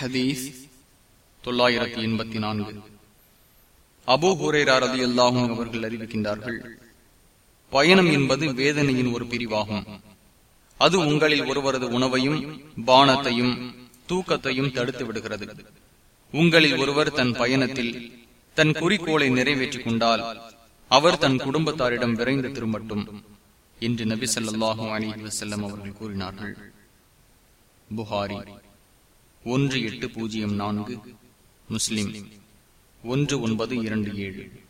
ஹதீஸ் தொள்ளாயிரத்தி எண்பத்தி நான்கு. அபு ஹுரேரார் ரதி அல்லாஹும் அவர்கள் அறிவிக்கின்றார்கள் பயணம் என்பது வேதனையின் ஒரு பிரிவாகும். அது உங்களில் ஒருவரது உணவையும் பானத்தையும் தூக்கத்தையும் தடுத்து விடுகிறது. உங்களில் ஒருவர் தன் பயணத்தில் தன் குறிக்கோளை நிறைவேற்றிக் கொண்டால் அவர் தன் குடும்பத்தாரிடம் விரைந்து திரும்பட்டும் என்று நபி சொல்லாஹும் அலி வசல்லம் அவர்கள் கூறினார்கள். புகாரி. ஒன்று எட்டு பூஜ்ஜியம் நான்கு முஸ்லிம். ஒன்று ஒன்பது இரண்டு ஏழு.